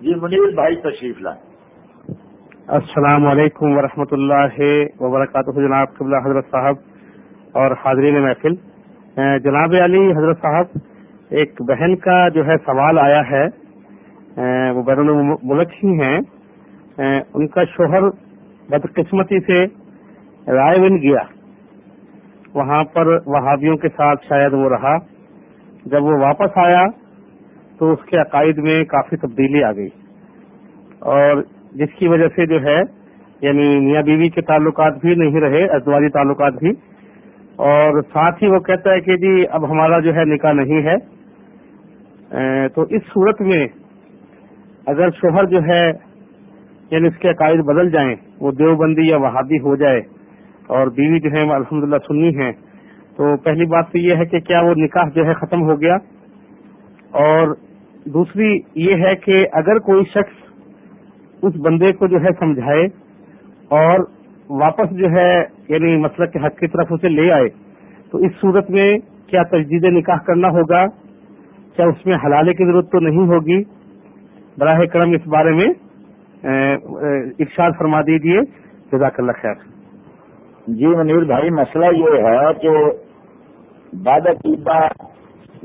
جی منیر بھائی تشریف لائیں۔ السلام علیکم ورحمۃ اللہ وبرکاتہ جناب قبلہ حضرت صاحب اور حاضرین محفل۔ جناب علی حضرت صاحب، ایک بہن کا جو ہے سوال آیا ہے وہ بیرون ملک ہی ہیں۔ ان کا شوہر بدقسمتی سے رائے بن گیا۔ وہاں پر وہابیوں کے ساتھ شاید وہ رہا۔ جب وہ واپس آیا تو اس کے عقائد میں کافی تبدیلی آ گئی۔ اور جس کی وجہ سے جو ہے یعنی میاں بیوی کے تعلقات بھی نہیں رہے ازدواجی تعلقات بھی۔ اور ساتھ ہی وہ کہتا ہے کہ جی اب ہمارا جو ہے نکاح نہیں ہے۔ تو اس صورت میں اگر شوہر جو ہے یعنی اس کے عقائد بدل جائیں، وہ دیوبندی یا وہابی ہو جائے، اور بیوی جو ہے الحمد للہ سنی ہے، تو پہلی بات تو یہ ہے کہ کیا وہ نکاح جو ہے ختم ہو گیا؟ اور دوسری یہ ہے کہ اگر کوئی شخص اس بندے کو جو ہے سمجھائے اور واپس جو ہے یعنی مسلک کے حق کی طرف اسے لے آئے، تو اس صورت میں کیا تجدید نکاح کرنا ہوگا؟ کیا اس میں حلالے کی ضرورت تو نہیں ہوگی؟ براہ کرم اس بارے میں ارشاد فرما دیجیے جزاک اللہ خیر۔ جی منیر بھائی، مسئلہ یہ ہے کہ بعد عقیدہ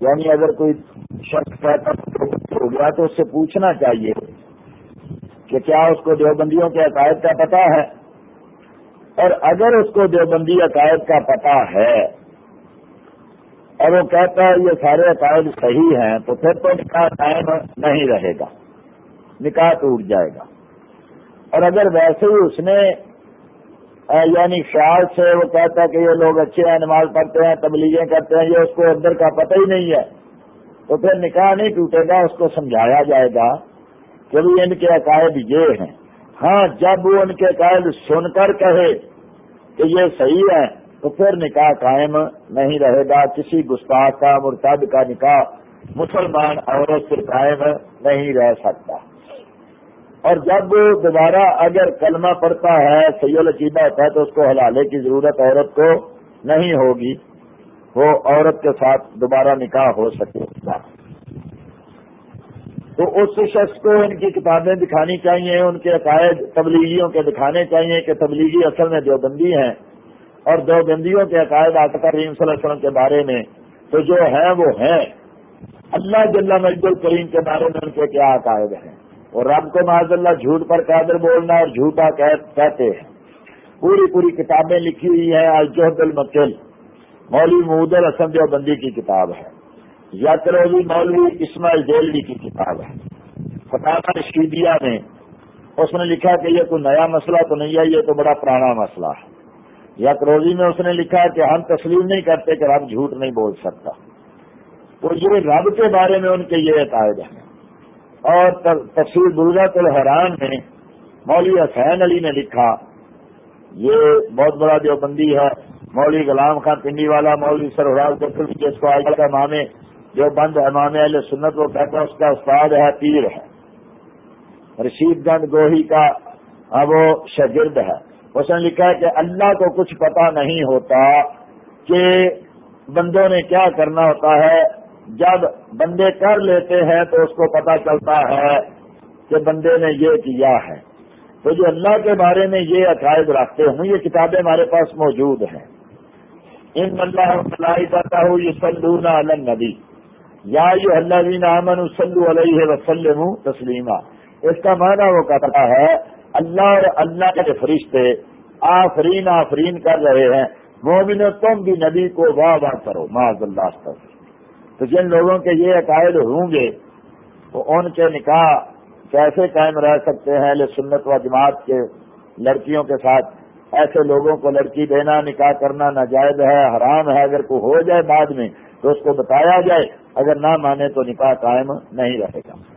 یعنی اگر کوئی شخص کہتا ہو گیا تو اس سے پوچھنا چاہیے کہ کیا اس کو دیوبندیوں کے عقائد کا پتا ہے؟ اور اگر اس کو دیوبندی عقائد کا پتا ہے اور وہ کہتا ہے یہ سارے عقائد صحیح ہیں، تو پھر تو نکاح قائم نہیں رہے گا، نکاح ٹوٹ جائے گا۔ اور اگر ویسے ہی اس نے یعنی خیال سے وہ کہتا ہے کہ یہ لوگ اچھے ہیں نماز پڑھتے ہیں، تبلیغیں کرتے ہیں، یہ اس کو اندر کا پتہ ہی نہیں ہے۔ تو پھر نکاح نہیں ٹوٹے گا، اس کو سمجھایا جائے گا کہ بھی ان کے عقائد یہ ہیں۔ ہاں جب وہ ان کے عقائد سن کر کہے کہ یہ صحیح ہے، تو پھر نکاح قائم نہیں رہے گا۔ کسی گستاخ کا، مرتد کا نکاح مسلمان عورت سے قائم نہیں رہ سکتا۔ اور جب دوبارہ اگر کلمہ پڑتا ہے سی العقیدہ ہوتا ہے، تو اس کو حلالے کی ضرورت عورت کو نہیں ہوگی۔ وہ عورت کے ساتھ دوبارہ نکاح ہو سکے گا۔ تو اس شخص کو ان کی کتابیں دکھانی چاہیے، ان کے عقائد تبلیغیوں کے دکھانے چاہیے کہ تبلیغی اصل میں دیوبندی ہیں۔ اور دیوبندیوں کے عقائد آتا کریم صلی اللہ علیہ وسلم کے بارے میں تو جو ہے وہ ہے اللہ جل مجد الکریم کے بارے میں ان کے کیا عقائد ہیں؟ اور رب کو معذ اللہ جھوٹ پر قادر بولنا اور جھوٹا کہتے ہیں۔ پوری پوری کتابیں لکھی ہوئی ہیں الجہد المکل مولوی محد الحسن دیوبندی کی کتاب ہے۔ یاتروی مولوی اسماعیل جیلوی کی کتاب ہے۔ فتح رشیدیا میں اس نے لکھا کہ یہ کوئی نیا مسئلہ تو نہیں ہے، یہ تو بڑا پرانا مسئلہ ہے۔ یاتروی میں اس نے لکھا کہ ہم تسلیم نہیں کرتے کہ رب جھوٹ نہیں بول سکتا۔ تو یہ رب کے بارے میں ان کے یہ عقائد ہیں۔ اور تفصیل بلغت الحران میں مولوی حسین علی نے لکھا، یہ بہت بڑا دیوبندی ہے۔ مولوی غلام خان پنڈی والا مولوی سرحراز جس کو آج کا مامے جو بند امام علیہ سنت وہ کہتا ہے، اس کا استاد ہے، پیر ہے۔ رشید گنج گوہی کا ہاں، وہ شگرد ہے۔ اس نے لکھا ہے کہ اللہ کو کچھ پتا نہیں ہوتا کہ بندوں نے کیا کرنا ہوتا ہے۔ جب بندے کر لیتے ہیں تو اس کو پتا چلتا ہے کہ بندے نے یہ کیا ہے۔ تو جو اللہ کے بارے میں یہ عقائد رکھتے ہوں، یہ کتابیں ہمارے پاس موجود ہیں۔ ان اللہ کرتا ہوں یہ سلون علم ندی یا جو اللہ امن صلی علیہ وسلم تسلیمہ اس کا معنی وہ کہتا ہے، اللہ اور اللہ کے فرشتے آفرین آفرین کر رہے ہیں۔ مومن تم بھی نبی کو واہ واہ کرو۔ معذ اللہ تک تو جن لوگوں کے یہ عقائد ہوں گے، تو ان کے نکاح کیسے قائم رہ سکتے ہیں؟ سنت و جماعت کے لڑکیوں کے ساتھ ایسے لوگوں کو لڑکی دینا، نکاح کرنا ناجائز ہے، حرام ہے، اگر کوئی ہو جائے بعد میں تو اس کو بتایا جائے، اگر نہ مانے تو نکاح قائم نہیں رہے گا۔